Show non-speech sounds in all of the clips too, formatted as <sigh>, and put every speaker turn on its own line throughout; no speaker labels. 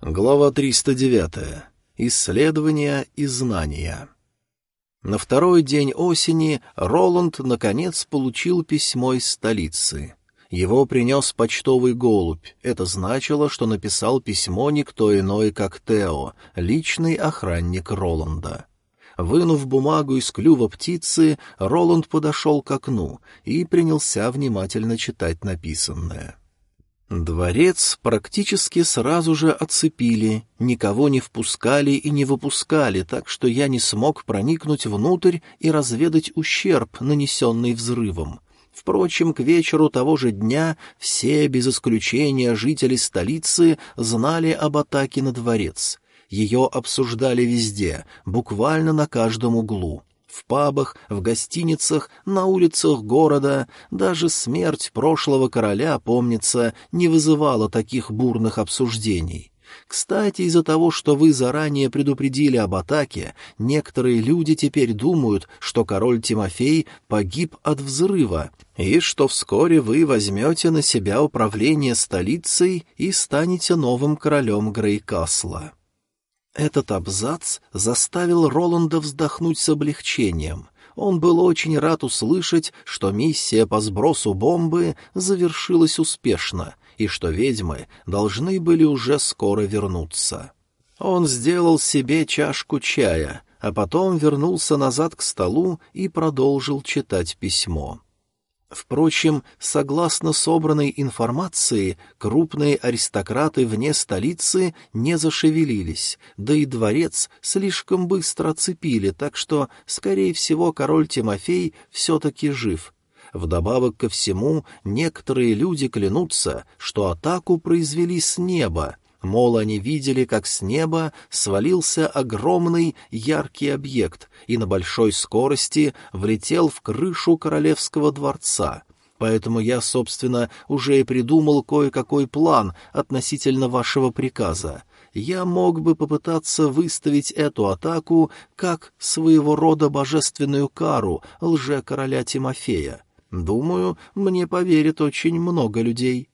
Глава 309. Исследования и знания. На второй день осени Роланд, наконец, получил письмо из столицы. Его принес почтовый голубь. Это значило, что написал письмо никто иной, как Тео, личный охранник Роланда. Вынув бумагу из клюва птицы, Роланд подошел к окну и принялся внимательно читать написанное. — Дворец практически сразу же оцепили, никого не впускали и не выпускали, так что я не смог проникнуть внутрь и разведать ущерб, нанесенный взрывом. Впрочем, к вечеру того же дня все, без исключения жители столицы, знали об атаке на дворец. Ее обсуждали везде, буквально на каждом углу в пабах, в гостиницах, на улицах города. Даже смерть прошлого короля, помнится, не вызывала таких бурных обсуждений. Кстати, из-за того, что вы заранее предупредили об атаке, некоторые люди теперь думают, что король Тимофей погиб от взрыва, и что вскоре вы возьмете на себя управление столицей и станете новым королем Грейкасла. Этот абзац заставил Роланда вздохнуть с облегчением. Он был очень рад услышать, что миссия по сбросу бомбы завершилась успешно и что ведьмы должны были уже скоро вернуться. Он сделал себе чашку чая, а потом вернулся назад к столу и продолжил читать письмо. Впрочем, согласно собранной информации, крупные аристократы вне столицы не зашевелились, да и дворец слишком быстро оцепили, так что, скорее всего, король Тимофей все-таки жив. Вдобавок ко всему, некоторые люди клянутся, что атаку произвели с неба, Мол, они видели, как с неба свалился огромный яркий объект и на большой скорости влетел в крышу королевского дворца. Поэтому я, собственно, уже и придумал кое-какой план относительно вашего приказа. Я мог бы попытаться выставить эту атаку как своего рода божественную кару лже-короля Тимофея. Думаю, мне поверит очень много людей.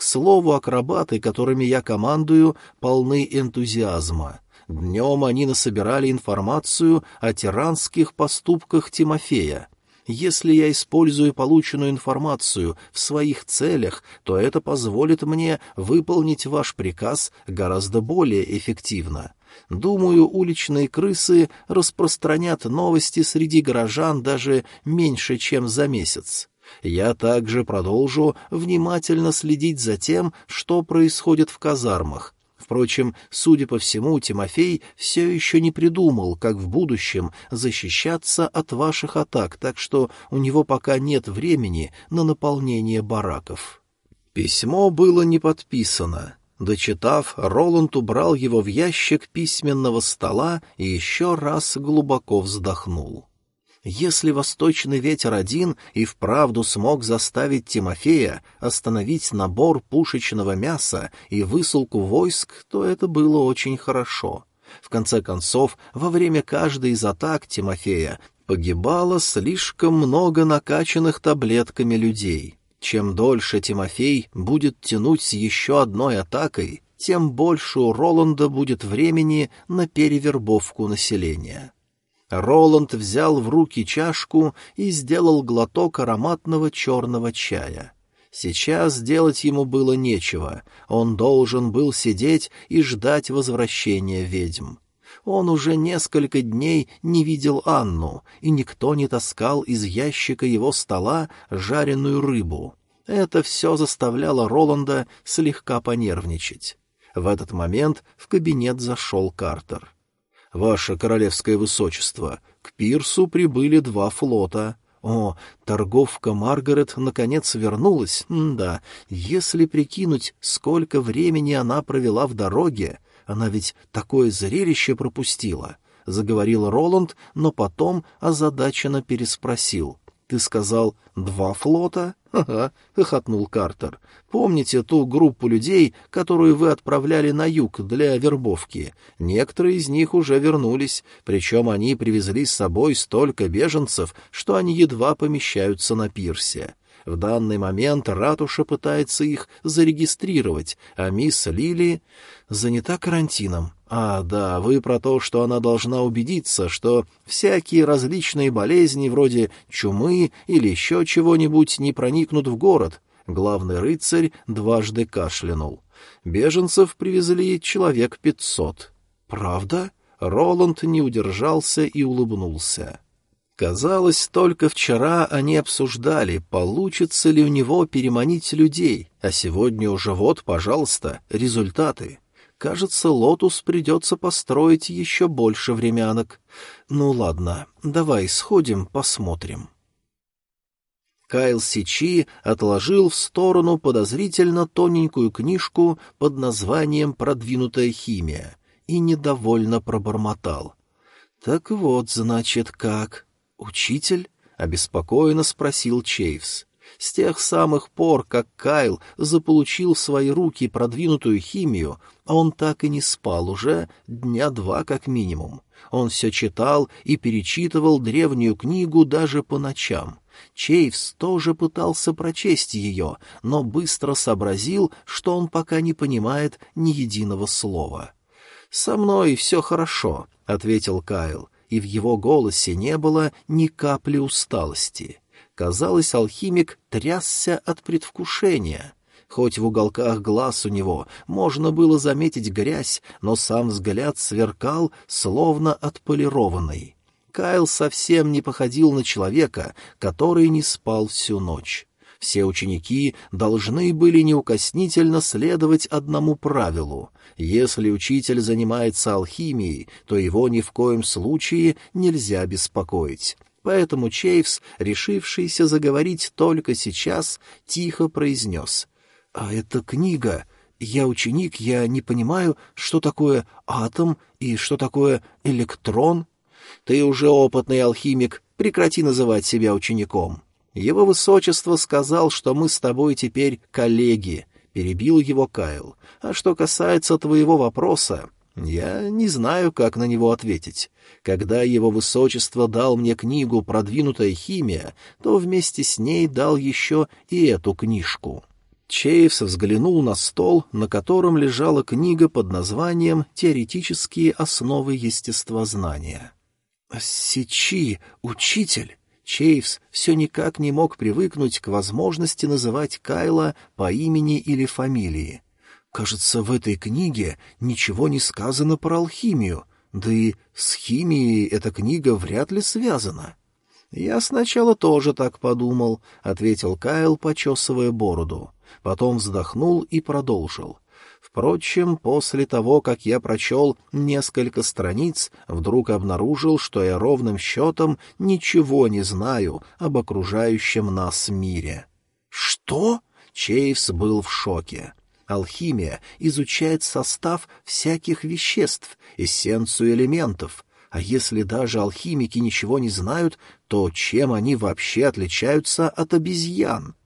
К слову, акробаты, которыми я командую, полны энтузиазма. Днем они насобирали информацию о тиранских поступках Тимофея. Если я использую полученную информацию в своих целях, то это позволит мне выполнить ваш приказ гораздо более эффективно. Думаю, уличные крысы распространят новости среди горожан даже меньше, чем за месяц. Я также продолжу внимательно следить за тем, что происходит в казармах. Впрочем, судя по всему, Тимофей все еще не придумал, как в будущем защищаться от ваших атак, так что у него пока нет времени на наполнение бараков. Письмо было не подписано. Дочитав, Роланд убрал его в ящик письменного стола и еще раз глубоко вздохнул. Если восточный ветер один и вправду смог заставить Тимофея остановить набор пушечного мяса и высылку войск, то это было очень хорошо. В конце концов, во время каждой из атак Тимофея погибало слишком много накачанных таблетками людей. Чем дольше Тимофей будет тянуть с еще одной атакой, тем больше у Роланда будет времени на перевербовку населения. Роланд взял в руки чашку и сделал глоток ароматного черного чая. Сейчас делать ему было нечего, он должен был сидеть и ждать возвращения ведьм. Он уже несколько дней не видел Анну, и никто не таскал из ящика его стола жареную рыбу. Это все заставляло Роланда слегка понервничать. В этот момент в кабинет зашел Картер. «Ваше королевское высочество, к пирсу прибыли два флота». О, торговка Маргарет наконец вернулась. М да, если прикинуть, сколько времени она провела в дороге, она ведь такое зрелище пропустила, — заговорил Роланд, но потом озадаченно переспросил. «Ты сказал, два флота?» «Ага», — хохотнул Картер. «Помните ту группу людей, которую вы отправляли на юг для вербовки? Некоторые из них уже вернулись, причем они привезли с собой столько беженцев, что они едва помещаются на пирсе. В данный момент ратуша пытается их зарегистрировать, а мисс Лили занята карантином. А, да, вы про то, что она должна убедиться, что всякие различные болезни вроде чумы или еще чего-нибудь не проникнут в город. Главный рыцарь дважды кашлянул. Беженцев привезли человек пятьсот. Правда? Роланд не удержался и улыбнулся. Казалось, только вчера они обсуждали, получится ли у него переманить людей, а сегодня уже вот, пожалуйста, результаты. Кажется, лотус придется построить еще больше времянок. Ну ладно, давай сходим, посмотрим. Кайл Сичи отложил в сторону подозрительно тоненькую книжку под названием «Продвинутая химия» и недовольно пробормотал. «Так вот, значит, как? Учитель?» — обеспокоенно спросил Чейвс. С тех самых пор, как Кайл заполучил в свои руки продвинутую химию, он так и не спал уже дня два как минимум. Он все читал и перечитывал древнюю книгу даже по ночам. Чейвс тоже пытался прочесть ее, но быстро сообразил, что он пока не понимает ни единого слова. «Со мной все хорошо», — ответил Кайл, и в его голосе не было ни капли усталости. Казалось, алхимик трясся от предвкушения. Хоть в уголках глаз у него можно было заметить грязь, но сам взгляд сверкал, словно отполированный. Кайл совсем не походил на человека, который не спал всю ночь. Все ученики должны были неукоснительно следовать одному правилу. Если учитель занимается алхимией, то его ни в коем случае нельзя беспокоить. Поэтому Чейвс, решившийся заговорить только сейчас, тихо произнес. «А эта книга... Я ученик, я не понимаю, что такое атом и что такое электрон». Ты уже опытный алхимик, прекрати называть себя учеником. Его высочество сказал, что мы с тобой теперь коллеги, — перебил его Кайл. А что касается твоего вопроса, я не знаю, как на него ответить. Когда его высочество дал мне книгу «Продвинутая химия», то вместе с ней дал еще и эту книжку. Чейвс взглянул на стол, на котором лежала книга под названием «Теоретические основы естествознания». «Сечи, учитель!» Чейвс все никак не мог привыкнуть к возможности называть Кайла по имени или фамилии. Кажется, в этой книге ничего не сказано про алхимию, да и с химией эта книга вряд ли связана. «Я сначала тоже так подумал», — ответил Кайл, почесывая бороду. Потом вздохнул и продолжил. Впрочем, после того, как я прочел несколько страниц, вдруг обнаружил, что я ровным счетом ничего не знаю об окружающем нас мире. «Что?» — Чейвс был в шоке. Алхимия изучает состав всяких веществ, эссенцию элементов. А если даже алхимики ничего не знают, то чем они вообще отличаются от обезьян?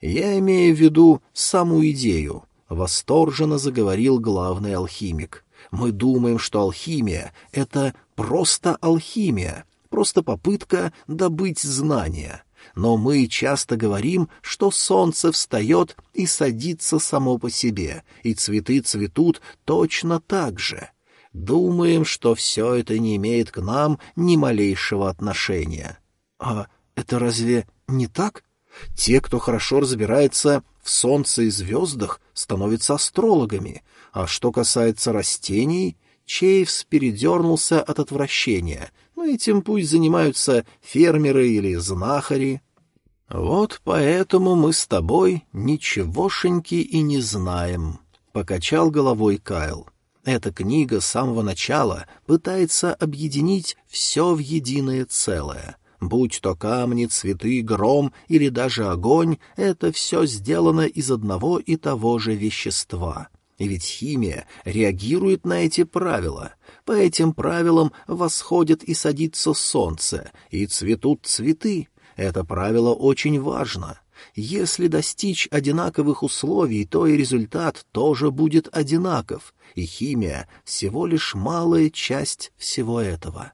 Я имею в виду саму идею. Восторженно заговорил главный алхимик. «Мы думаем, что алхимия — это просто алхимия, просто попытка добыть знания. Но мы часто говорим, что солнце встает и садится само по себе, и цветы цветут точно так же. Думаем, что все это не имеет к нам ни малейшего отношения». «А это разве не так?» Те, кто хорошо разбирается в солнце и звездах, становятся астрологами, а что касается растений, Чейвс передернулся от отвращения, ну этим пусть занимаются фермеры или знахари. «Вот поэтому мы с тобой ничегошеньки и не знаем», — покачал головой Кайл. Эта книга с самого начала пытается объединить все в единое целое — Будь то камни, цветы, гром или даже огонь, это все сделано из одного и того же вещества. И ведь химия реагирует на эти правила. По этим правилам восходит и садится солнце, и цветут цветы. Это правило очень важно. Если достичь одинаковых условий, то и результат тоже будет одинаков, и химия — всего лишь малая часть всего этого.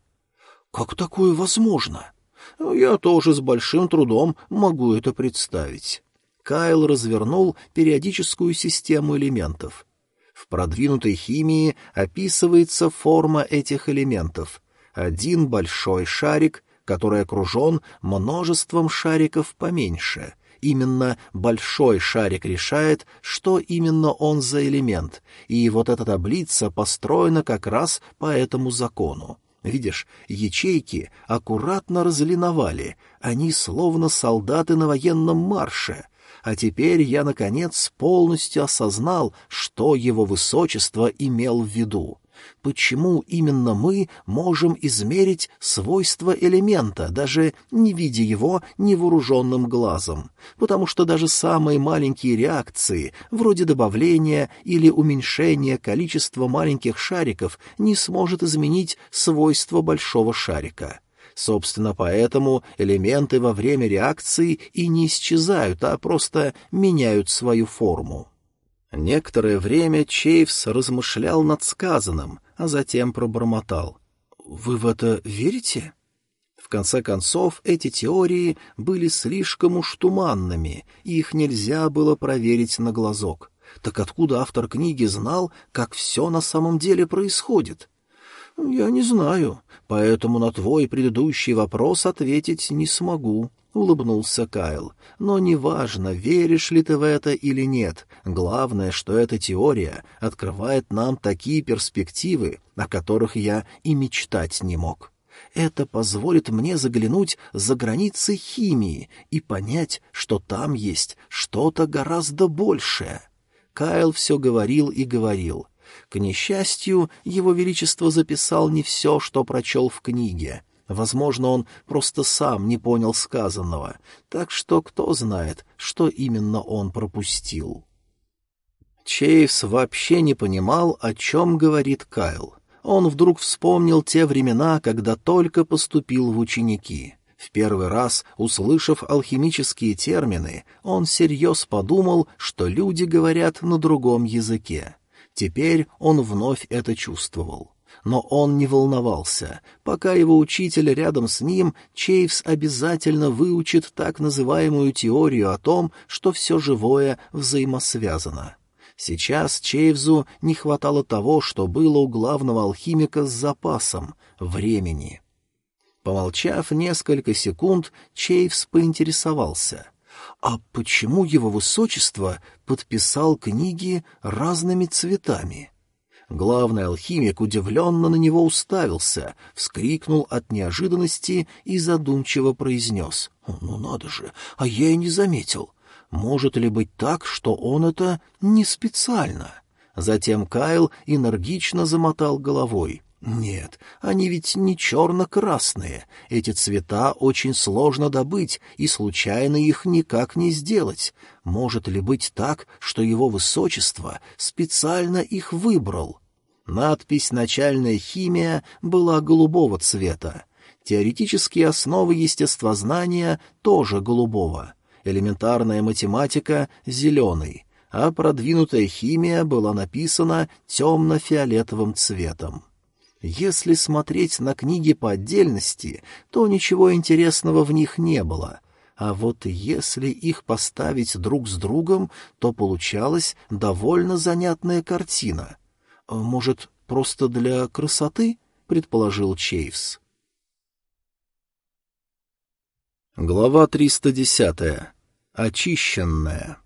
«Как такое возможно?» Я тоже с большим трудом могу это представить. Кайл развернул периодическую систему элементов. В продвинутой химии описывается форма этих элементов. Один большой шарик, который окружен множеством шариков поменьше. Именно большой шарик решает, что именно он за элемент, и вот эта таблица построена как раз по этому закону. Видишь, ячейки аккуратно разлиновали, они словно солдаты на военном марше — а теперь я, наконец, полностью осознал, что его высочество имел в виду. Почему именно мы можем измерить свойства элемента, даже не видя его невооруженным глазом? Потому что даже самые маленькие реакции, вроде добавления или уменьшения количества маленьких шариков, не сможет изменить свойства большого шарика. Собственно, поэтому элементы во время реакции и не исчезают, а просто меняют свою форму. Некоторое время Чейвс размышлял над сказанным, а затем пробормотал. «Вы в это верите?» В конце концов, эти теории были слишком уж туманными, и их нельзя было проверить на глазок. Так откуда автор книги знал, как все на самом деле происходит? «Я не знаю, поэтому на твой предыдущий вопрос ответить не смогу», — улыбнулся Кайл. «Но неважно, веришь ли ты в это или нет, главное, что эта теория открывает нам такие перспективы, о которых я и мечтать не мог». Это позволит мне заглянуть за границы химии и понять, что там есть что-то гораздо большее. Кайл все говорил и говорил. К несчастью, его величество записал не все, что прочел в книге. Возможно, он просто сам не понял сказанного, так что кто знает, что именно он пропустил. Чейвс вообще не понимал, о чем говорит Кайл. Он вдруг вспомнил те времена, когда только поступил в ученики. В первый раз, услышав алхимические термины, он всерьез подумал, что люди говорят на другом языке. Теперь он вновь это чувствовал. Но он не волновался. Пока его учитель рядом с ним, Чейвс обязательно выучит так называемую теорию о том, что все живое взаимосвязано. Сейчас Чейвзу не хватало того, что было у главного алхимика с запасом — времени. Помолчав несколько секунд, Чейвс поинтересовался — а почему его высочество подписал книги разными цветами? Главный алхимик удивленно на него уставился, вскрикнул от неожиданности и задумчиво произнес. «Ну надо же, а я и не заметил. Может ли быть так, что он это не специально?» Затем Кайл энергично замотал головой. Нет, они ведь не черно-красные. Эти цвета очень сложно добыть, и случайно их никак не сделать. Может ли быть так, что его высочество специально их выбрал? Надпись «Начальная химия» была голубого цвета. Теоретические основы естествознания тоже голубого. Элементарная математика — зеленый, а продвинутая химия была написана темно-фиолетовым цветом. Если смотреть на книги по отдельности, то ничего интересного в них не было. А вот если их поставить друг с другом, то получалась довольно занятная картина. Может, просто для красоты? — предположил Чейвс. Глава 310. Очищенная.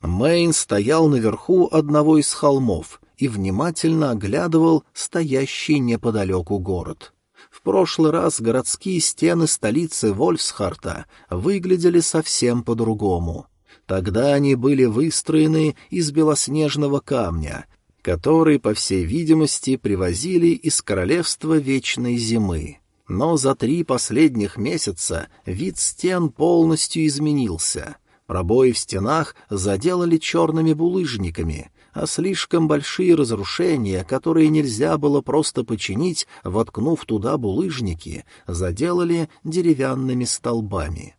Мэйн стоял наверху одного из холмов и внимательно оглядывал стоящий неподалеку город. В прошлый раз городские стены столицы Вольфсхарта выглядели совсем по-другому. Тогда они были выстроены из белоснежного камня, который, по всей видимости, привозили из королевства Вечной Зимы. Но за три последних месяца вид стен полностью изменился. Пробои в стенах заделали черными булыжниками, а слишком большие разрушения, которые нельзя было просто починить, воткнув туда булыжники, заделали деревянными столбами.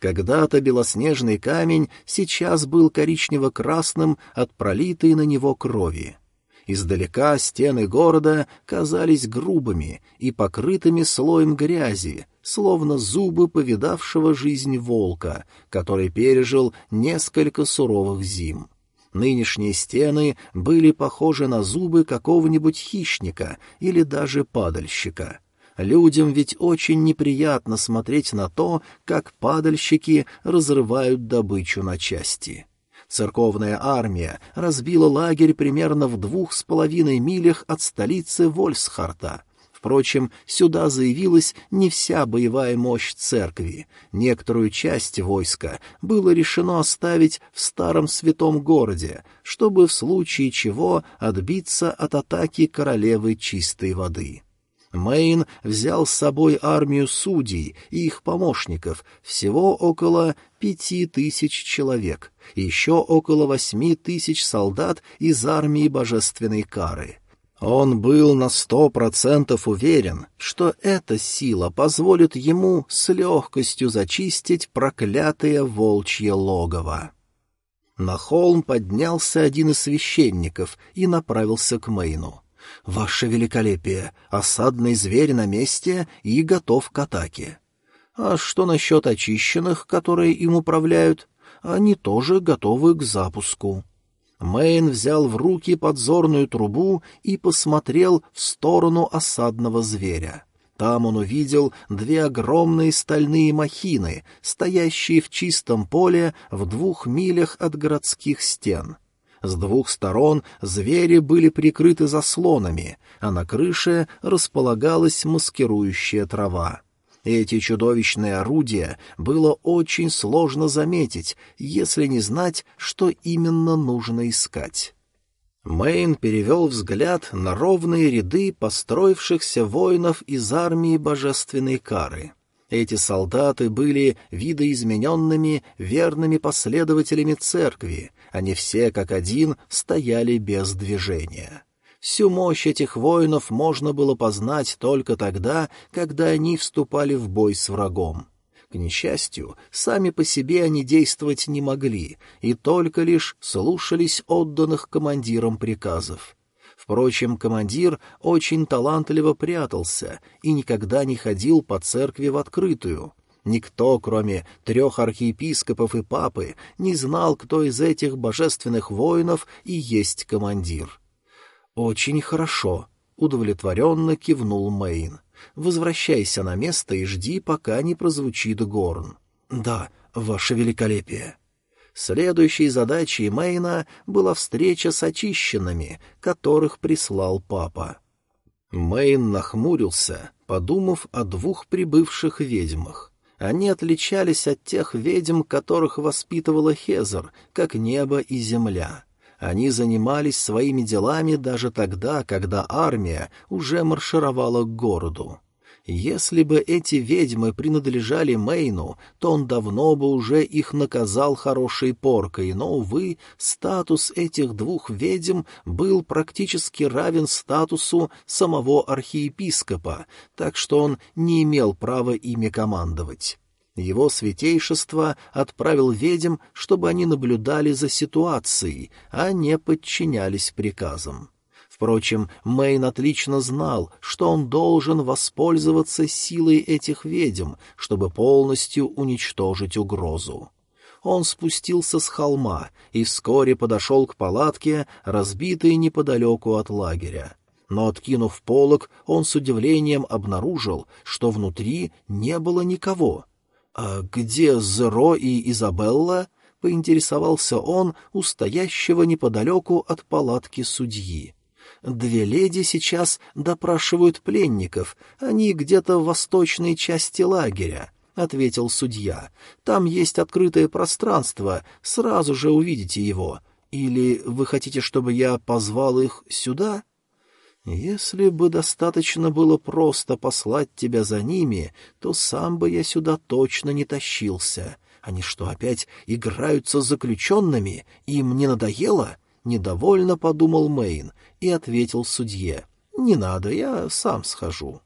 Когда-то белоснежный камень сейчас был коричнево-красным от пролитой на него крови. Издалека стены города казались грубыми и покрытыми слоем грязи, словно зубы повидавшего жизнь волка, который пережил несколько суровых зим. Нынешние стены были похожи на зубы какого-нибудь хищника или даже падальщика. Людям ведь очень неприятно смотреть на то, как падальщики разрывают добычу на части. Церковная армия разбила лагерь примерно в двух с половиной милях от столицы Вольсхарта. Впрочем, сюда заявилась не вся боевая мощь церкви. Некоторую часть войска было решено оставить в старом святом городе, чтобы в случае чего отбиться от атаки королевы чистой воды. Мэйн взял с собой армию судей и их помощников, всего около пяти тысяч человек, еще около восьми тысяч солдат из армии божественной кары — он был на сто процентов уверен, что эта сила позволит ему с легкостью зачистить проклятое волчье логово. На холм поднялся один из священников и направился к Мэйну. «Ваше великолепие, осадный зверь на месте и готов к атаке». «А что насчет очищенных, которые им управляют? Они тоже готовы к запуску». Мэйн взял в руки подзорную трубу и посмотрел в сторону осадного зверя. Там он увидел две огромные стальные махины, стоящие в чистом поле в двух милях от городских стен. С двух сторон звери были прикрыты заслонами, а на крыше располагалась маскирующая трава. Эти чудовищные орудия было очень сложно заметить, если не знать, что именно нужно искать. Мэйн перевел взгляд на ровные ряды построившихся воинов из армии божественной кары. Эти солдаты были видоизмененными верными последователями церкви, они все как один стояли без движения. Всю мощь этих воинов можно было познать только тогда, когда они вступали в бой с врагом. К несчастью, сами по себе они действовать не могли и только лишь слушались отданных командирам приказов. Впрочем, командир очень талантливо прятался и никогда не ходил по церкви в открытую. Никто, кроме трех архиепископов и папы, не знал, кто из этих божественных воинов и есть командир. «Очень хорошо», — удовлетворенно кивнул Мэйн. «Возвращайся на место и жди, пока не прозвучит горн». «Да, ваше великолепие». Следующей задачей Мэйна была встреча с очищенными, которых прислал папа. Мэйн нахмурился, подумав о двух прибывших ведьмах. Они отличались от тех ведьм, которых воспитывала Хезер, как небо и земля. Они занимались своими делами даже тогда, когда армия уже маршировала к городу. Если бы эти ведьмы принадлежали Мейну, то он давно бы уже их наказал хорошей поркой, но, увы, статус этих двух ведьм был практически равен статусу самого архиепископа, так что он не имел права ими командовать. Его святейшество отправил ведьм, чтобы они наблюдали за ситуацией, а не подчинялись приказам. Впрочем, Мэйн отлично знал, что он должен воспользоваться силой этих ведьм, чтобы полностью уничтожить угрозу. Он спустился с холма и вскоре подошел к палатке, разбитой неподалеку от лагеря. Но, откинув полог, он с удивлением обнаружил, что внутри не было никого — «А где Зеро и Изабелла?» — поинтересовался он у стоящего неподалеку от палатки судьи. «Две леди сейчас допрашивают пленников, они где-то в восточной части лагеря», — ответил судья. «Там есть открытое пространство, сразу же увидите его. Или вы хотите, чтобы я позвал их сюда?» Если бы достаточно было просто послать тебя за ними, то сам бы я сюда точно не тащился. Они что, опять играются с заключенными? Им не надоело? Недовольно подумал Мэйн и ответил судье. Не надо, я сам схожу.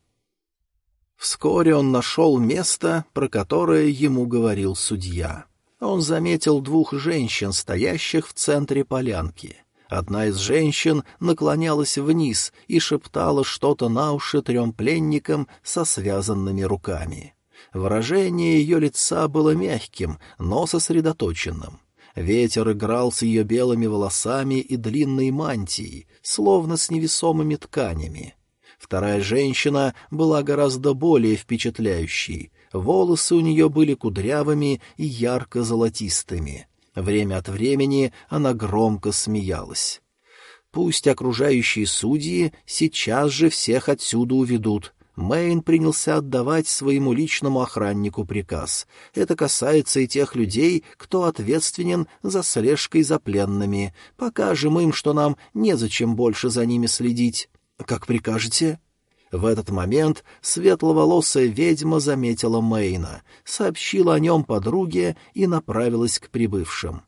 Вскоре он нашел место, про которое ему говорил судья. Он заметил двух женщин, стоящих в центре полянки — Одна из женщин наклонялась вниз и шептала что-то на уши трем пленникам со связанными руками. Выражение ее лица было мягким, но сосредоточенным. Ветер играл с ее белыми волосами и длинной мантией, словно с невесомыми тканями. Вторая женщина была гораздо более впечатляющей. Волосы у нее были кудрявыми и ярко-золотистыми. Время от времени она громко смеялась. Пусть окружающие судьи сейчас же всех отсюда уведут. Мэйн принялся отдавать своему личному охраннику приказ. Это касается и тех людей, кто ответственен за слежкой за пленными. Покажем им, что нам незачем больше за ними следить. Как прикажете?» В этот момент светловолосая ведьма заметила Мэйна, сообщила о нем подруге и направилась к прибывшим.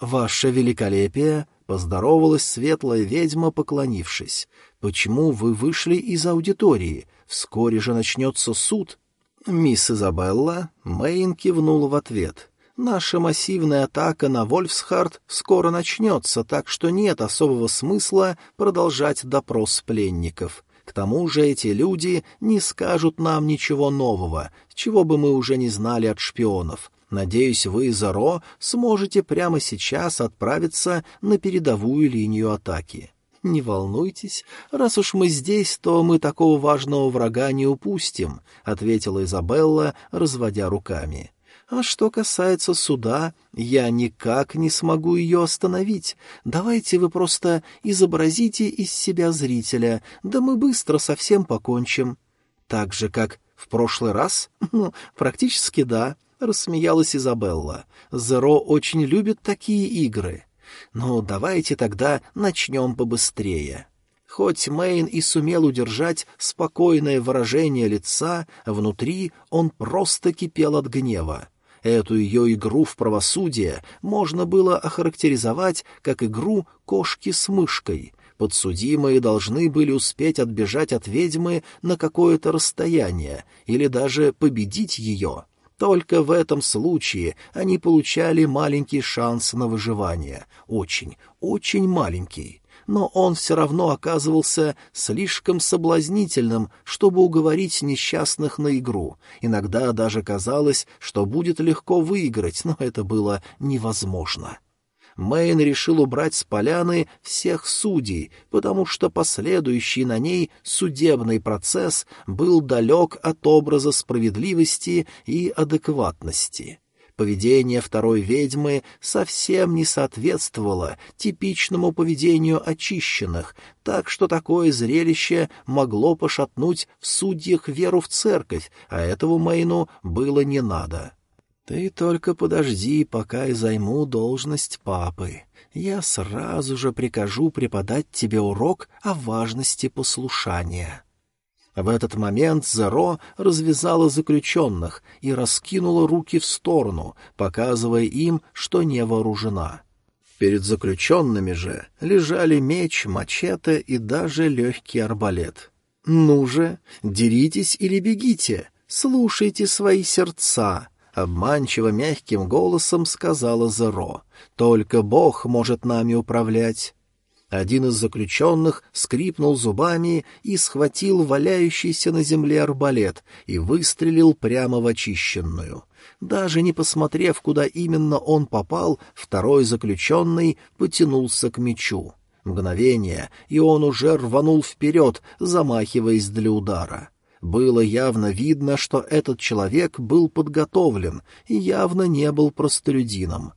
«Ваше великолепие!» — поздоровалась светлая ведьма, поклонившись. «Почему вы вышли из аудитории? Вскоре же начнется суд». «Мисс Изабелла?» — Мэйн кивнул в ответ. «Наша массивная атака на Вольфсхард скоро начнется, так что нет особого смысла продолжать допрос пленников. К тому же эти люди не скажут нам ничего нового, чего бы мы уже не знали от шпионов. Надеюсь, вы, Заро, сможете прямо сейчас отправиться на передовую линию атаки. Не волнуйтесь, раз уж мы здесь, то мы такого важного врага не упустим, — ответила Изабелла, разводя руками. А что касается суда, я никак не смогу ее остановить. Давайте вы просто изобразите из себя зрителя, да мы быстро совсем покончим. Так же, как в прошлый раз? <laughs> Ну, практически да рассмеялась Изабелла. «Зеро очень любит такие игры. Ну, давайте тогда начнем побыстрее». Хоть Мэйн и сумел удержать спокойное выражение лица, внутри он просто кипел от гнева. Эту ее игру в правосудие можно было охарактеризовать как игру кошки с мышкой. Подсудимые должны были успеть отбежать от ведьмы на какое-то расстояние или даже победить ее. Только в этом случае они получали маленький шанс на выживание. Очень, очень маленький. Но он все равно оказывался слишком соблазнительным, чтобы уговорить несчастных на игру. Иногда даже казалось, что будет легко выиграть, но это было невозможно. Мэйн решил убрать с поляны всех судей, потому что последующий на ней судебный процесс был далек от образа справедливости и адекватности. Поведение второй ведьмы совсем не соответствовало типичному поведению очищенных, так что такое зрелище могло пошатнуть в судьях веру в церковь, а этого Мэйну было не надо. Ты только подожди, пока я займу должность папы. Я сразу же прикажу преподать тебе урок о важности послушания». В этот момент Зеро развязала заключенных и раскинула руки в сторону, показывая им, что не вооружена. Перед заключенными же лежали меч, мачете и даже легкий арбалет. «Ну же, деритесь или бегите, слушайте свои сердца», — обманчиво мягким голосом сказала Зеро. «Только Бог может нами управлять». Один из заключенных скрипнул зубами и схватил валяющийся на земле арбалет и выстрелил прямо в очищенную. Даже не посмотрев, куда именно он попал, второй заключенный потянулся к мечу. Мгновение, и он уже рванул вперед, замахиваясь для удара. Было явно видно, что этот человек был подготовлен и явно не был простолюдином.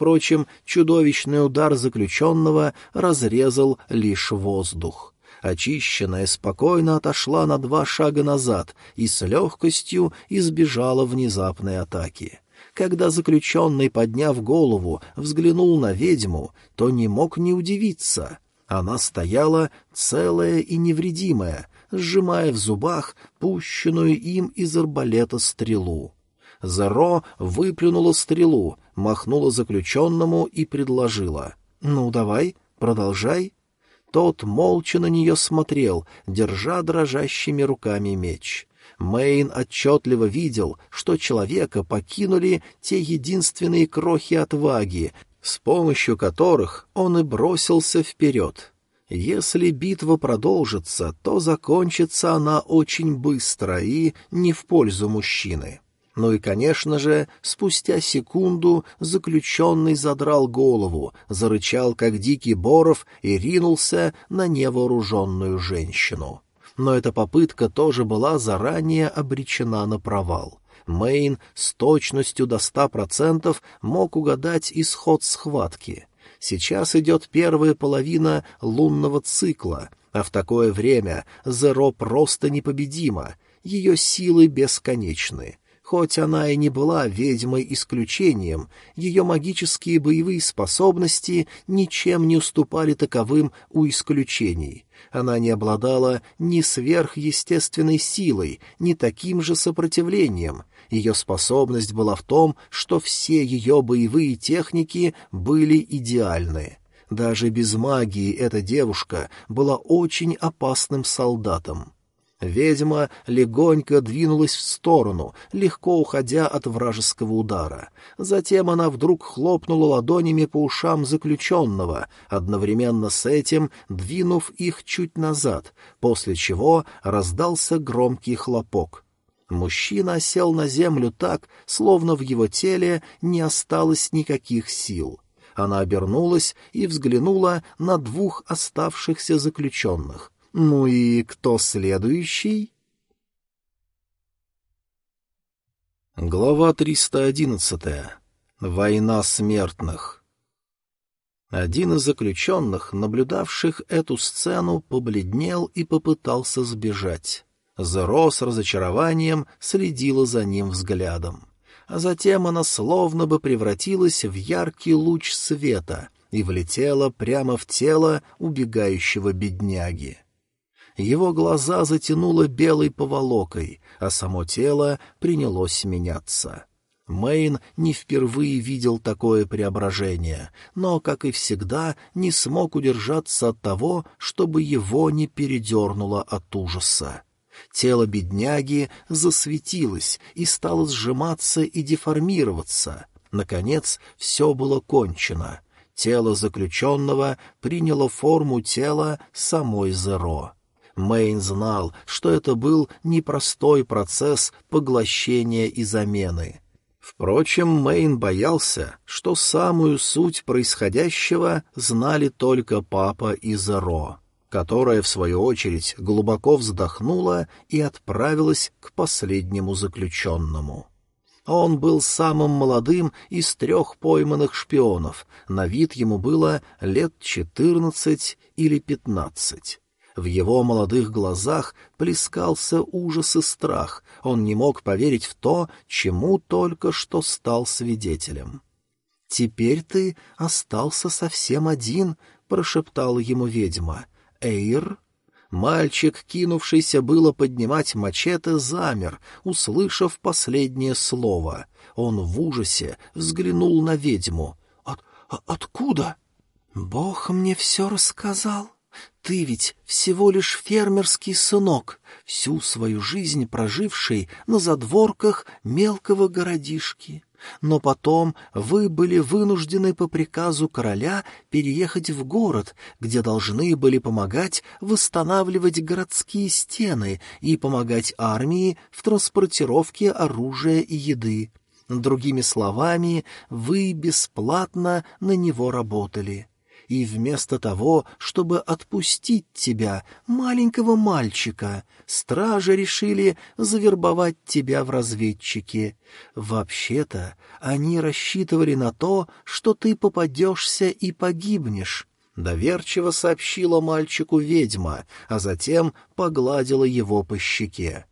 Впрочем, чудовищный удар заключенного разрезал лишь воздух. Очищенная спокойно отошла на два шага назад и с легкостью избежала внезапной атаки. Когда заключенный, подняв голову, взглянул на ведьму, то не мог не удивиться. Она стояла целая и невредимая, сжимая в зубах пущенную им из арбалета стрелу. Зеро выплюнула стрелу, махнула заключенному и предложила. «Ну, давай, продолжай». Тот молча на нее смотрел, держа дрожащими руками меч. Мэйн отчетливо видел, что человека покинули те единственные крохи отваги, с помощью которых он и бросился вперед. Если битва продолжится, то закончится она очень быстро и не в пользу мужчины. Ну и, конечно же, спустя секунду заключенный задрал голову, зарычал, как дикий боров, и ринулся на невооруженную женщину. Но эта попытка тоже была заранее обречена на провал. Мэйн с точностью до ста процентов мог угадать исход схватки. Сейчас идет первая половина лунного цикла, а в такое время Зеро просто непобедима, ее силы бесконечны. Хоть она и не была ведьмой исключением, ее магические боевые способности ничем не уступали таковым у исключений. Она не обладала ни сверхъестественной силой, ни таким же сопротивлением. Ее способность была в том, что все ее боевые техники были идеальны. Даже без магии эта девушка была очень опасным солдатом. Ведьма легонько двинулась в сторону, легко уходя от вражеского удара. Затем она вдруг хлопнула ладонями по ушам заключенного, одновременно с этим двинув их чуть назад, после чего раздался громкий хлопок. Мужчина сел на землю так, словно в его теле не осталось никаких сил. Она обернулась и взглянула на двух оставшихся заключенных — ну и кто следующий? Глава 311. Война смертных. Один из заключенных, наблюдавших эту сцену, побледнел и попытался сбежать. Зеро с разочарованием следила за ним взглядом. А затем она словно бы превратилась в яркий луч света и влетела прямо в тело убегающего бедняги. Его глаза затянуло белой поволокой, а само тело принялось меняться. Мэйн не впервые видел такое преображение, но, как и всегда, не смог удержаться от того, чтобы его не передернуло от ужаса. Тело бедняги засветилось и стало сжиматься и деформироваться. Наконец, все было кончено. Тело заключенного приняло форму тела самой Зеро. Мэйн знал, что это был непростой процесс поглощения и замены. Впрочем, Мэйн боялся, что самую суть происходящего знали только папа и Зеро, которая, в свою очередь, глубоко вздохнула и отправилась к последнему заключенному. Он был самым молодым из трех пойманных шпионов, на вид ему было лет четырнадцать или пятнадцать. В его молодых глазах плескался ужас и страх, он не мог поверить в то, чему только что стал свидетелем. «Теперь ты остался совсем один», — прошептала ему ведьма. «Эйр?» Мальчик, кинувшийся было поднимать мачете, замер, услышав последнее слово. Он в ужасе взглянул на ведьму. «От... откуда?» «Бог мне все рассказал», ты ведь всего лишь фермерский сынок, всю свою жизнь проживший на задворках мелкого городишки. Но потом вы были вынуждены по приказу короля переехать в город, где должны были помогать восстанавливать городские стены и помогать армии в транспортировке оружия и еды. Другими словами, вы бесплатно на него работали и вместо того, чтобы отпустить тебя, маленького мальчика, стражи решили завербовать тебя в разведчики. Вообще-то они рассчитывали на то, что ты попадешься и погибнешь. Доверчиво сообщила мальчику ведьма, а затем погладила его по щеке.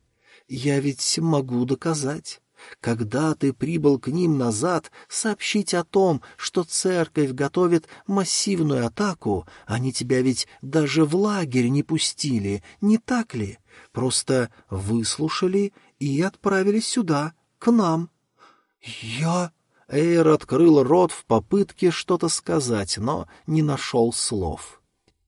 «Я ведь могу доказать. Когда ты прибыл к ним назад сообщить о том, что церковь готовит массивную атаку, они тебя ведь даже в лагерь не пустили, не так ли? Просто выслушали и отправили сюда, к нам. Я... Эйр открыл рот в попытке что-то сказать, но не нашел слов.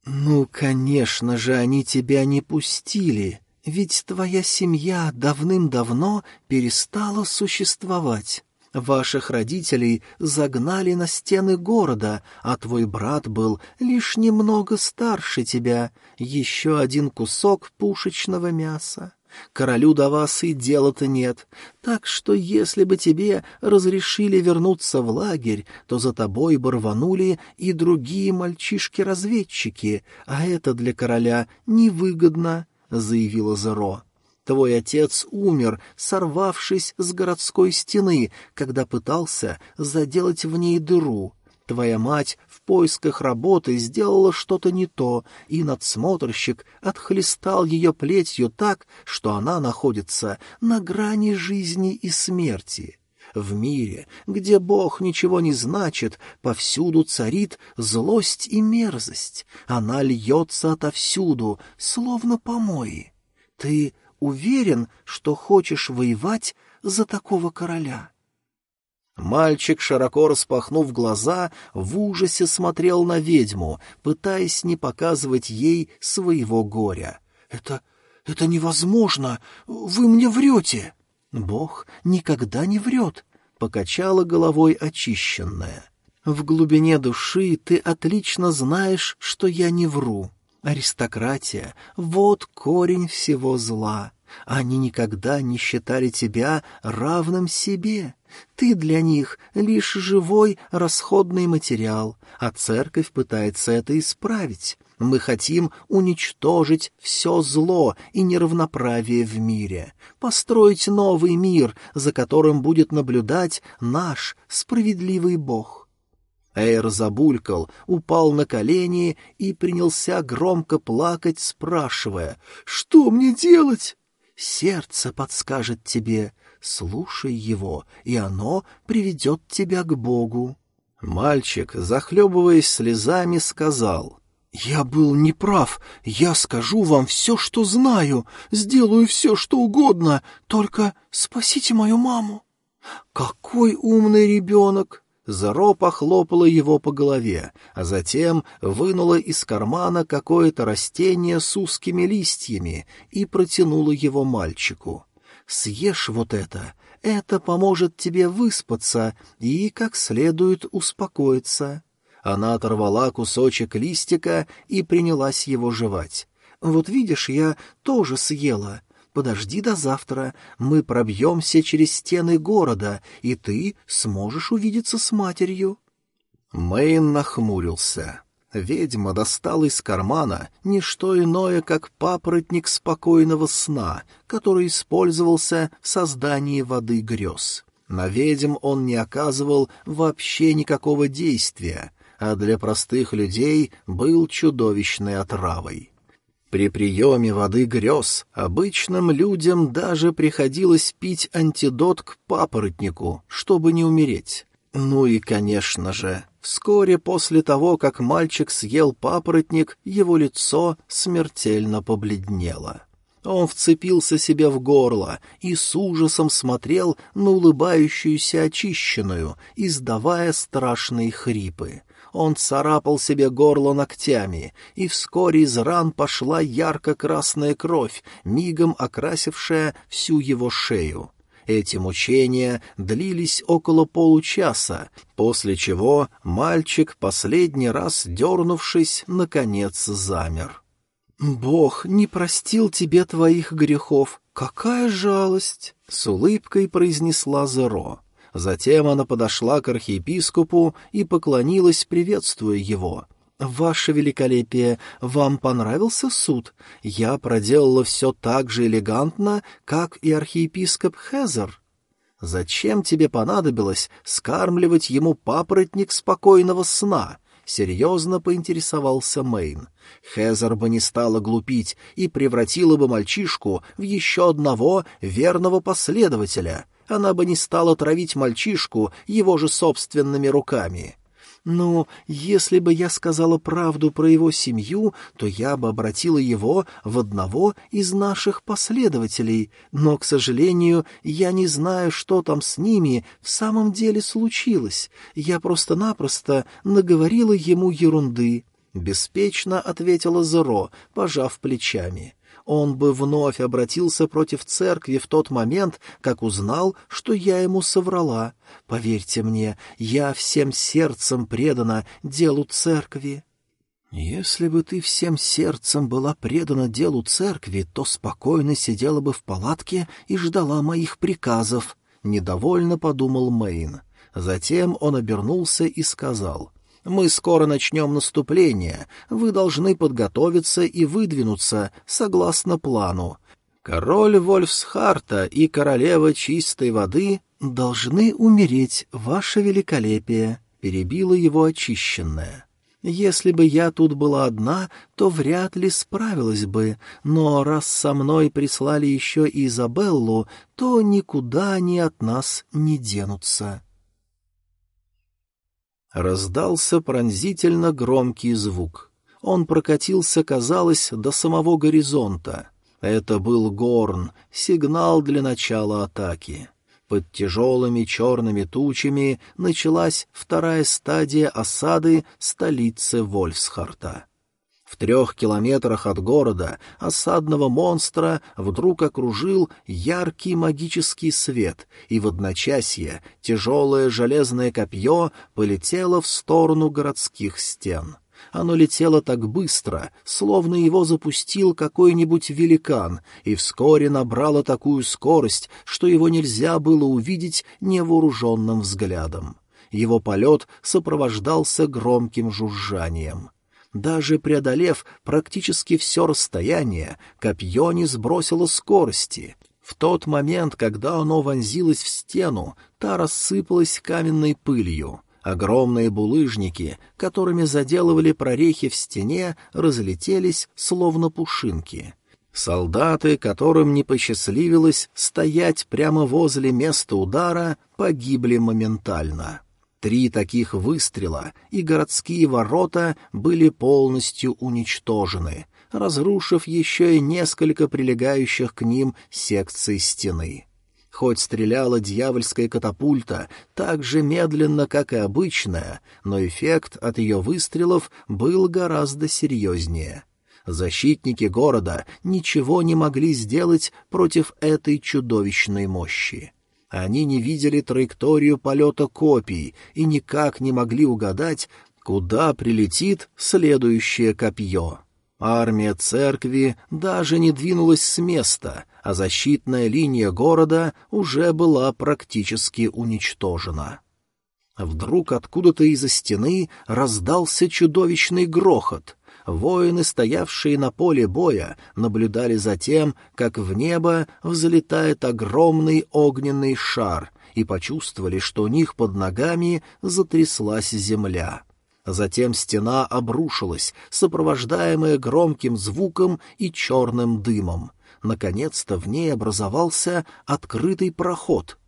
«Ну, конечно же, они тебя не пустили. Ведь твоя семья давным-давно перестала существовать. Ваших родителей загнали на стены города, а твой брат был лишь немного старше тебя, еще один кусок пушечного мяса. Королю до вас и дела-то нет. Так что если бы тебе разрешили вернуться в лагерь, то за тобой бы рванули и другие мальчишки-разведчики, а это для короля невыгодно, — заявила Зеро. Твой отец умер, сорвавшись с городской стены, когда пытался заделать в ней дыру. Твоя мать в поисках работы сделала что-то не то, и надсмотрщик отхлестал ее плетью так, что она находится на грани жизни и смерти. В мире, где Бог ничего не значит, повсюду царит злость и мерзость. Она льется отовсюду, словно помои. Ты уверен, что хочешь воевать за такого короля?» Мальчик, широко распахнув глаза, в ужасе смотрел на ведьму, пытаясь не показывать ей своего горя. «Это... это невозможно! Вы мне врете!» «Бог никогда не врет», — покачала головой очищенная. «В глубине души ты отлично знаешь, что я не вру. Аристократия — вот корень всего зла. Они никогда не считали тебя равным себе. Ты для них лишь живой расходный материал, а церковь пытается это исправить. Мы хотим уничтожить все зло и неравноправие в мире, построить новый мир, за которым будет наблюдать наш справедливый Бог. Эйр забулькал, упал на колени и принялся громко плакать, спрашивая, «Что мне делать?» «Сердце подскажет тебе, слушай его, и оно приведет тебя к Богу». Мальчик, захлебываясь слезами, сказал, «Я был неправ, я скажу вам все, что знаю, сделаю все, что угодно, только спасите мою маму». «Какой умный ребенок!» Заро похлопала его по голове, а затем вынула из кармана какое-то растение с узкими листьями и протянула его мальчику. Съешь вот это. Это поможет тебе выспаться и как следует успокоиться. Она оторвала кусочек листика и принялась его жевать. Вот видишь, я тоже съела. Подожди до завтра, мы пробьемся через стены города, и ты сможешь увидеться с матерью. Мэйн нахмурился. Ведьма достала из кармана не что иное, как папоротник спокойного сна, который использовался в создании воды грез. На ведьм он не оказывал вообще никакого действия, а для простых людей был чудовищной отравой. При приеме воды грез обычным людям даже приходилось пить антидот к папоротнику, чтобы не умереть. Ну и, конечно же, Вскоре после того, как мальчик съел папоротник, его лицо смертельно побледнело. Он вцепился себе в горло и с ужасом смотрел на улыбающуюся очищенную, издавая страшные хрипы. Он царапал себе горло ногтями, и вскоре из ран пошла ярко-красная кровь, мигом окрасившая всю его шею. Эти мучения длились около получаса, после чего мальчик, последний раз дернувшись, наконец замер. «Бог не простил тебе твоих грехов. Какая жалость!» — с улыбкой произнесла Зеро. Затем она подошла к архиепископу и поклонилась, приветствуя его — «Ваше великолепие, вам понравился суд? Я проделала все так же элегантно, как и архиепископ Хезер». «Зачем тебе понадобилось скармливать ему папоротник спокойного сна?» — серьезно поинтересовался Мэйн. Хезер бы не стала глупить и превратила бы мальчишку в еще одного верного последователя. Она бы не стала травить мальчишку его же собственными руками. Ну, если бы я сказала правду про его семью, то я бы обратила его в одного из наших последователей, но, к сожалению, я не знаю, что там с ними в самом деле случилось. Я просто-напросто наговорила ему ерунды. Беспечно ответила Зеро, пожав плечами. — он бы вновь обратился против церкви в тот момент, как узнал, что я ему соврала. Поверьте мне, я всем сердцем предана делу церкви. «Если бы ты всем сердцем была предана делу церкви, то спокойно сидела бы в палатке и ждала моих приказов», — недовольно подумал Мэйн. Затем он обернулся и сказал, «Мы скоро начнем наступление, вы должны подготовиться и выдвинуться согласно плану. Король Вольфсхарта и королева чистой воды должны умереть, ваше великолепие», — перебила его очищенная. Если бы я тут была одна, то вряд ли справилась бы, но раз со мной прислали еще и Изабеллу, то никуда они от нас не денутся. Раздался пронзительно громкий звук. Он прокатился, казалось, до самого горизонта. Это был горн, сигнал для начала атаки. Под тяжелыми черными тучами началась вторая стадия осады столицы Вольфсхарта. В трех километрах от города осадного монстра вдруг окружил яркий магический свет, и в одночасье тяжелое железное копье полетело в сторону городских стен. Оно летело так быстро, словно его запустил какой-нибудь великан, и вскоре набрало такую скорость, что его нельзя было увидеть невооруженным взглядом. Его полет сопровождался громким жужжанием. Даже преодолев практически все расстояние, копье не сбросило скорости. В тот момент, когда оно вонзилось в стену, та рассыпалась каменной пылью — Огромные булыжники, которыми заделывали прорехи в стене, разлетелись, словно пушинки. Солдаты, которым не посчастливилось стоять прямо возле места удара, погибли моментально. Три таких выстрела, и городские ворота были полностью уничтожены, разрушив еще и несколько прилегающих к ним секций стены. Хоть стреляла дьявольская катапульта так же медленно, как и обычная, но эффект от ее выстрелов был гораздо серьезнее. Защитники города ничего не могли сделать против этой чудовищной мощи. Они не видели траекторию полета копий и никак не могли угадать, куда прилетит следующее копье. Армия церкви даже не двинулась с места, а защитная линия города уже была практически уничтожена. Вдруг откуда-то из-за стены раздался чудовищный грохот. Воины, стоявшие на поле боя, наблюдали за тем, как в небо взлетает огромный огненный шар, и почувствовали, что у них под ногами затряслась земля. Затем стена обрушилась, сопровождаемая громким звуком и черным дымом. Наконец-то в ней образовался открытый проход.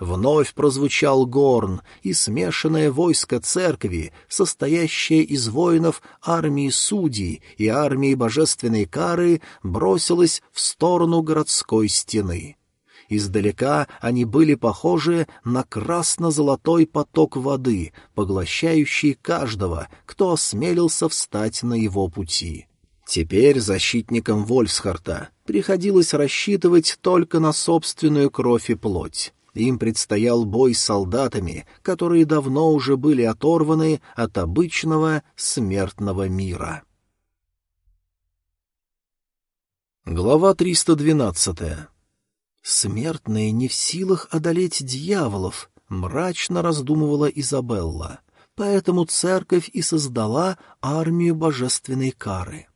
Вновь прозвучал горн, и смешанное войско церкви, состоящее из воинов армии судей и армии божественной кары, бросилось в сторону городской стены. Издалека они были похожи на красно-золотой поток воды, поглощающий каждого, кто осмелился встать на его пути. Теперь защитникам Вольфсхарта приходилось рассчитывать только на собственную кровь и плоть. Им предстоял бой с солдатами, которые давно уже были оторваны от обычного смертного мира. Глава 312 «Смертные не в силах одолеть дьяволов», — мрачно раздумывала Изабелла. «Поэтому церковь и создала армию божественной кары».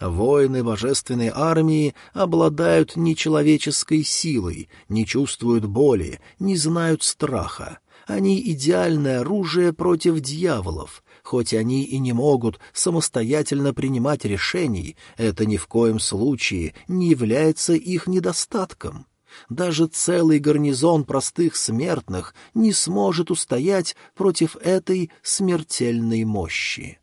Воины божественной армии обладают нечеловеческой силой, не чувствуют боли, не знают страха. Они идеальное оружие против дьяволов. Хоть они и не могут самостоятельно принимать решений, это ни в коем случае не является их недостатком. Даже целый гарнизон простых смертных не сможет устоять против этой смертельной мощи.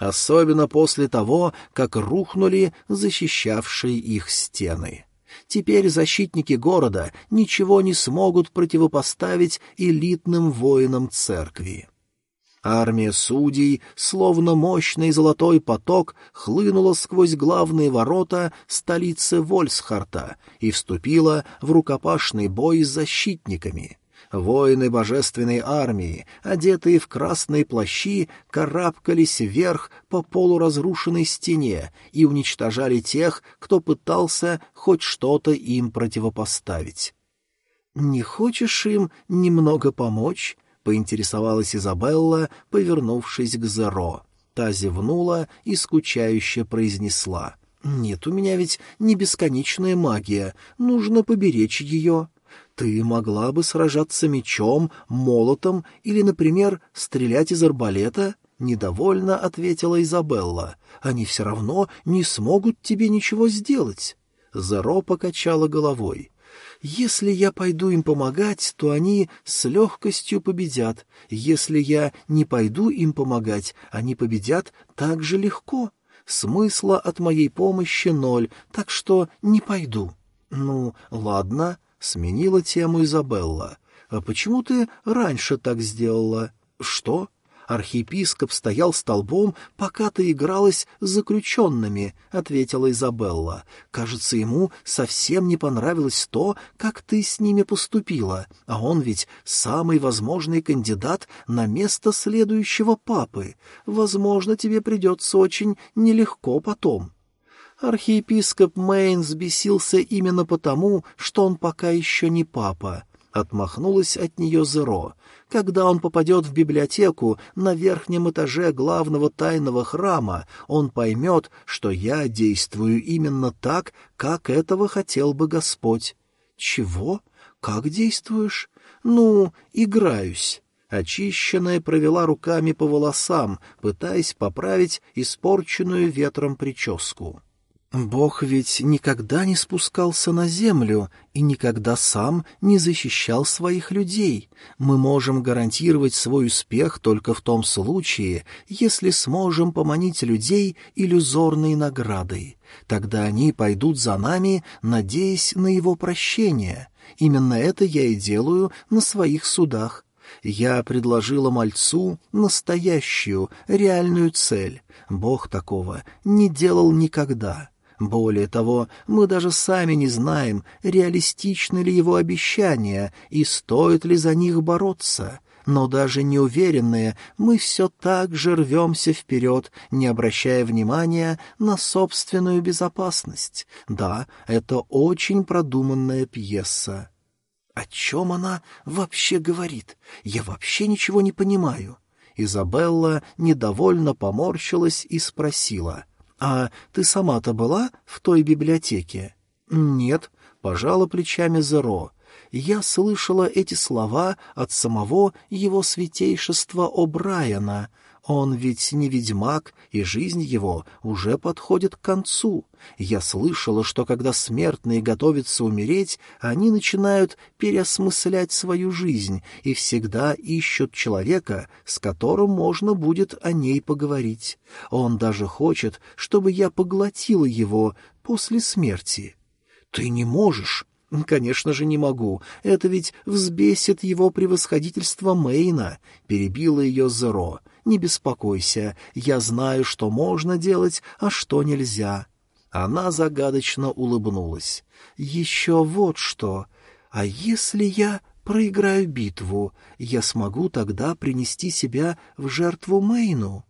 Особенно после того, как рухнули защищавшие их стены. Теперь защитники города ничего не смогут противопоставить элитным воинам церкви. Армия судей, словно мощный золотой поток, хлынула сквозь главные ворота столицы Вольсхарта и вступила в рукопашный бой с защитниками. Воины божественной армии, одетые в красные плащи, карабкались вверх по полуразрушенной стене и уничтожали тех, кто пытался хоть что-то им противопоставить. «Не хочешь им немного помочь?» — поинтересовалась Изабелла, повернувшись к Зеро. Та зевнула и скучающе произнесла. «Нет, у меня ведь не бесконечная магия, нужно поберечь ее. Ты могла бы сражаться мечом, молотом или, например, стрелять из арбалета?» — недовольно ответила Изабелла. «Они все равно не смогут тебе ничего сделать». Зеро покачала головой. Если я пойду им помогать, то они с легкостью победят. Если я не пойду им помогать, они победят так же легко. Смысла от моей помощи ноль, так что не пойду. Ну, ладно, сменила тему Изабелла. А почему ты раньше так сделала? Что? Архиепископ стоял столбом, пока ты игралась с заключенными, — ответила Изабелла. Кажется, ему совсем не понравилось то, как ты с ними поступила, а он ведь самый возможный кандидат на место следующего папы. Возможно, тебе придется очень нелегко потом. Архиепископ Мейн взбесился именно потому, что он пока еще не папа. Отмахнулась от нее Зеро. Когда он попадет в библиотеку на верхнем этаже главного тайного храма, он поймет, что я действую именно так, как этого хотел бы Господь. Чего? Как действуешь? Ну, играюсь. Очищенная провела руками по волосам, пытаясь поправить испорченную ветром прическу. Бог ведь никогда не спускался на землю и никогда сам не защищал своих людей. Мы можем гарантировать свой успех только в том случае, если сможем поманить людей иллюзорной наградой. Тогда они пойдут за нами, надеясь на его прощение. Именно это я и делаю на своих судах. Я предложила мальцу настоящую, реальную цель. Бог такого не делал никогда. Более того, мы даже сами не знаем, реалистичны ли его обещания и стоит ли за них бороться. Но даже неуверенные, мы все так же рвемся вперед, не обращая внимания на собственную безопасность. Да, это очень продуманная пьеса. О чем она вообще говорит? Я вообще ничего не понимаю. Изабелла недовольно поморщилась и спросила — «А ты сама-то была в той библиотеке?» «Нет», — пожала плечами Зеро. «Я слышала эти слова от самого его святейшества О'Брайена. Он ведь не ведьмак, и жизнь его уже подходит к концу. Я слышала, что когда смертные готовятся умереть, они начинают переосмыслять свою жизнь и всегда ищут человека, с которым можно будет о ней поговорить. Он даже хочет, чтобы я поглотила его после смерти. Ты не можешь. «Конечно же не могу. Это ведь взбесит его превосходительство Мейна», — перебила ее Зеро. Не беспокойся, я знаю, что можно делать, а что нельзя». Она загадочно улыбнулась. «Еще вот что. А если я проиграю битву, я смогу тогда принести себя в жертву Мейну?»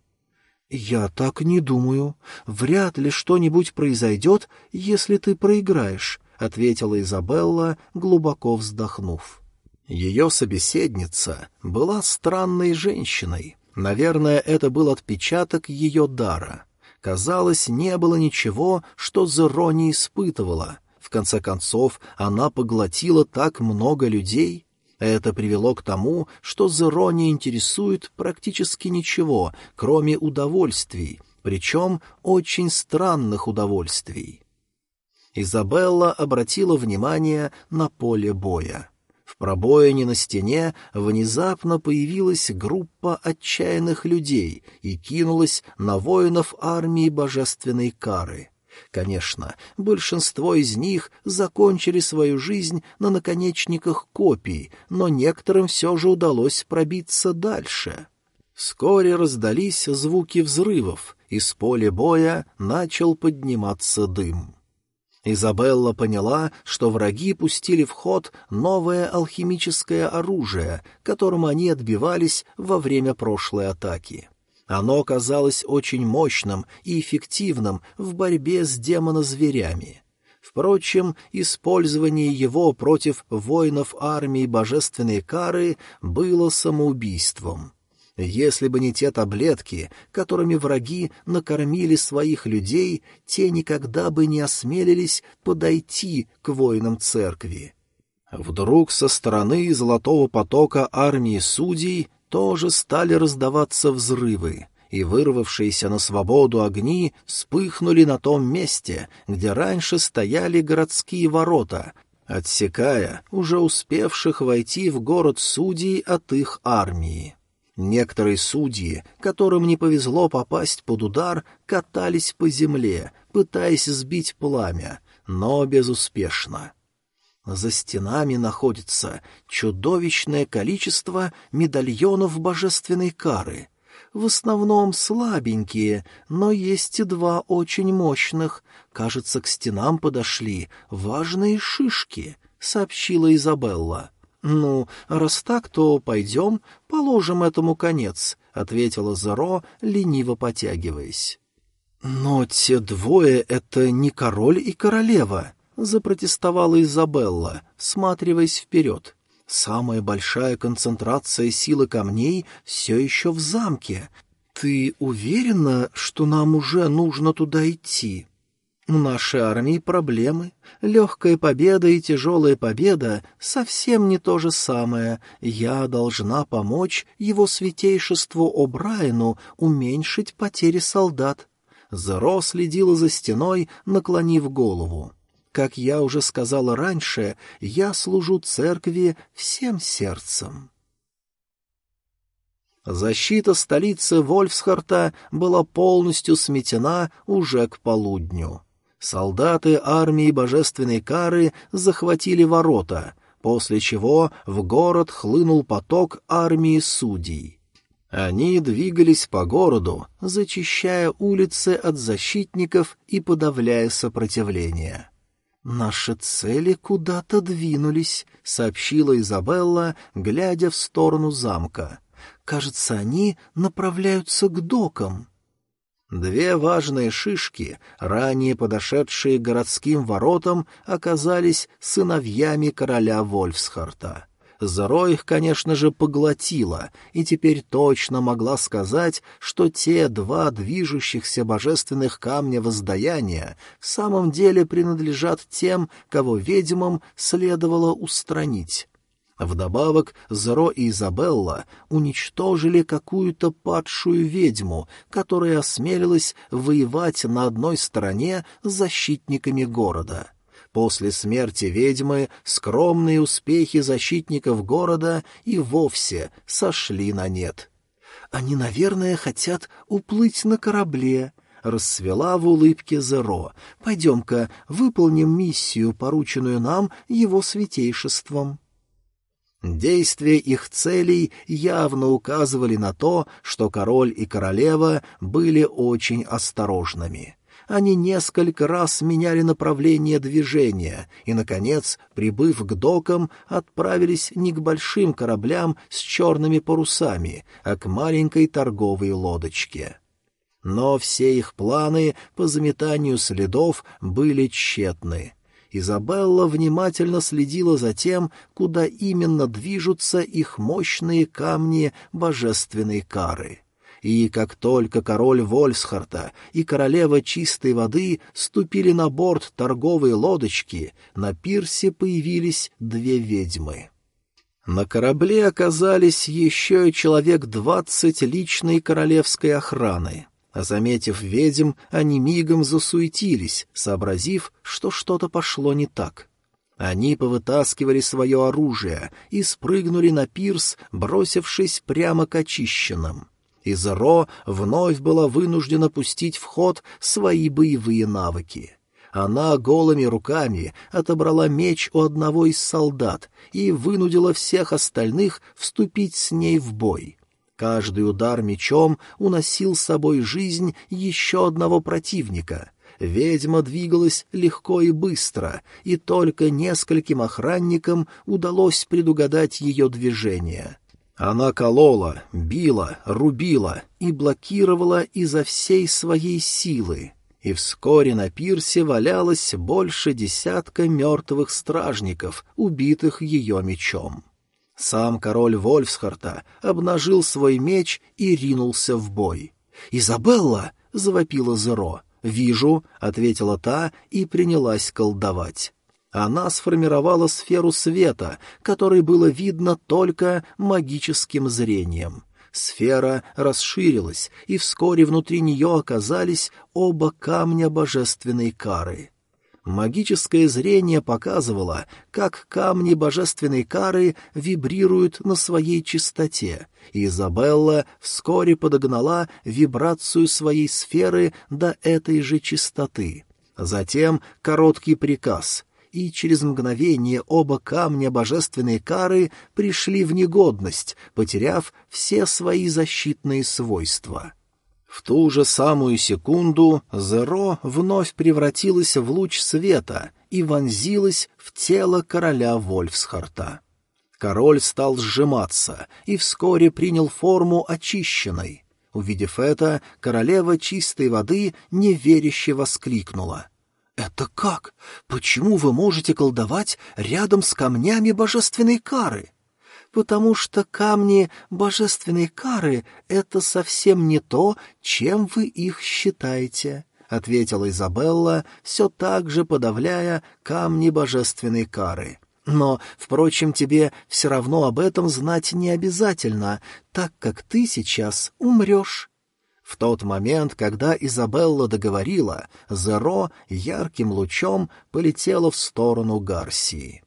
«Я так не думаю. Вряд ли что-нибудь произойдет, если ты проиграешь», — ответила Изабелла, глубоко вздохнув. Ее собеседница была странной женщиной. Наверное, это был отпечаток ее дара. Казалось, не было ничего, что Зеро не испытывала. В конце концов, она поглотила так много людей. Это привело к тому, что Зеро не интересует практически ничего, кроме удовольствий, причем очень странных удовольствий. Изабелла обратила внимание на поле боя. В пробоине на стене внезапно появилась группа отчаянных людей и кинулась на воинов армии божественной кары. Конечно, большинство из них закончили свою жизнь на наконечниках копий, но некоторым все же удалось пробиться дальше. Вскоре раздались звуки взрывов, и с поля боя начал подниматься дым. Изабелла поняла, что враги пустили в ход новое алхимическое оружие, которым они отбивались во время прошлой атаки. Оно казалось очень мощным и эффективным в борьбе с демонозверями. Впрочем, использование его против воинов армии божественной кары было самоубийством. Если бы не те таблетки, которыми враги накормили своих людей, те никогда бы не осмелились подойти к воинам церкви. Вдруг со стороны золотого потока армии судей тоже стали раздаваться взрывы, и вырвавшиеся на свободу огни вспыхнули на том месте, где раньше стояли городские ворота, отсекая уже успевших войти в город судей от их армии. Некоторые судьи, которым не повезло попасть под удар, катались по земле, пытаясь сбить пламя, но безуспешно. За стенами находится чудовищное количество медальонов божественной кары. В основном слабенькие, но есть и два очень мощных. Кажется, к стенам подошли важные шишки, — сообщила Изабелла. «Ну, раз так, то пойдем, положим этому конец», — ответила Зеро, лениво потягиваясь. «Но те двое — это не король и королева», — запротестовала Изабелла, всматриваясь вперед. «Самая большая концентрация силы камней все еще в замке. Ты уверена, что нам уже нужно туда идти?» У нашей армии проблемы. Легкая победа и тяжелая победа — совсем не то же самое. Я должна помочь его святейшеству О'Брайену уменьшить потери солдат. Зеро следила за стеной, наклонив голову. Как я уже сказала раньше, я служу церкви всем сердцем. Защита столицы Вольфсхарта была полностью сметена уже к полудню. Солдаты армии божественной кары захватили ворота, после чего в город хлынул поток армии судей. Они двигались по городу, зачищая улицы от защитников и подавляя сопротивление. «Наши цели куда-то двинулись», — сообщила Изабелла, глядя в сторону замка. «Кажется, они направляются к докам». Две важные шишки, ранее подошедшие к городским воротам, оказались сыновьями короля Вольфсхарта. Зеро их, конечно же, поглотила, и теперь точно могла сказать, что те два движущихся божественных камня воздаяния в самом деле принадлежат тем, кого ведьмам следовало устранить. Вдобавок Зеро и Изабелла уничтожили какую-то падшую ведьму, которая осмелилась воевать на одной стороне с защитниками города. После смерти ведьмы скромные успехи защитников города и вовсе сошли на нет. «Они, наверное, хотят уплыть на корабле», — расцвела в улыбке Зеро. «Пойдем-ка выполним миссию, порученную нам его святейшеством». Действия их целей явно указывали на то, что король и королева были очень осторожными. Они несколько раз меняли направление движения и, наконец, прибыв к докам, отправились не к большим кораблям с черными парусами, а к маленькой торговой лодочке. Но все их планы по заметанию следов были тщетны — Изабелла внимательно следила за тем, куда именно движутся их мощные камни божественной кары. И как только король Вольсхарта и королева чистой воды ступили на борт торговой лодочки, на пирсе появились две ведьмы. На корабле оказались еще человек двадцать личной королевской охраны. А заметив ведьм, они мигом засуетились, сообразив, что что-то пошло не так. Они повытаскивали свое оружие и спрыгнули на пирс, бросившись прямо к очищенным. Изеро вновь была вынуждена пустить в ход свои боевые навыки. Она голыми руками отобрала меч у одного из солдат и вынудила всех остальных вступить с ней в бой. Каждый удар мечом уносил с собой жизнь еще одного противника. ведьма двигалась легко и быстро, и только нескольким охранникам удалось предугадать ее движение. Она колола, била, рубила и блокировала изо всей своей силы. И вскоре на пирсе валялось больше десятка мертвых стражников, убитых ее мечом. Сам король Вольфсхарта обнажил свой меч и ринулся в бой. «Изабелла!» — завопила Зеро. «Вижу», — ответила та и принялась колдовать. Она сформировала сферу света, которой было видно только магическим зрением. Сфера расширилась, и вскоре внутри нее оказались оба камня божественной кары. Магическое зрение показывало, как камни божественной кары вибрируют на своей чистоте, и Изабелла вскоре подогнала вибрацию своей сферы до этой же чистоты. Затем короткий приказ, и через мгновение оба камня божественной кары пришли в негодность, потеряв все свои защитные свойства. В ту же самую секунду Зеро вновь превратилась в луч света и вонзилась в тело короля Вольфсхарта. Король стал сжиматься и вскоре принял форму очищенной. Увидев это, королева чистой воды неверяще воскликнула. «Это как? Почему вы можете колдовать рядом с камнями божественной кары?» Потому что камни божественной кары — это совсем не то, чем вы их считаете», — ответила Изабелла, все так же подавляя камни божественной кары. «Но, впрочем, тебе все равно об этом знать не обязательно, так как ты сейчас умрешь». В тот момент, когда Изабелла договорила, Зеро ярким лучом полетела в сторону Гарсии.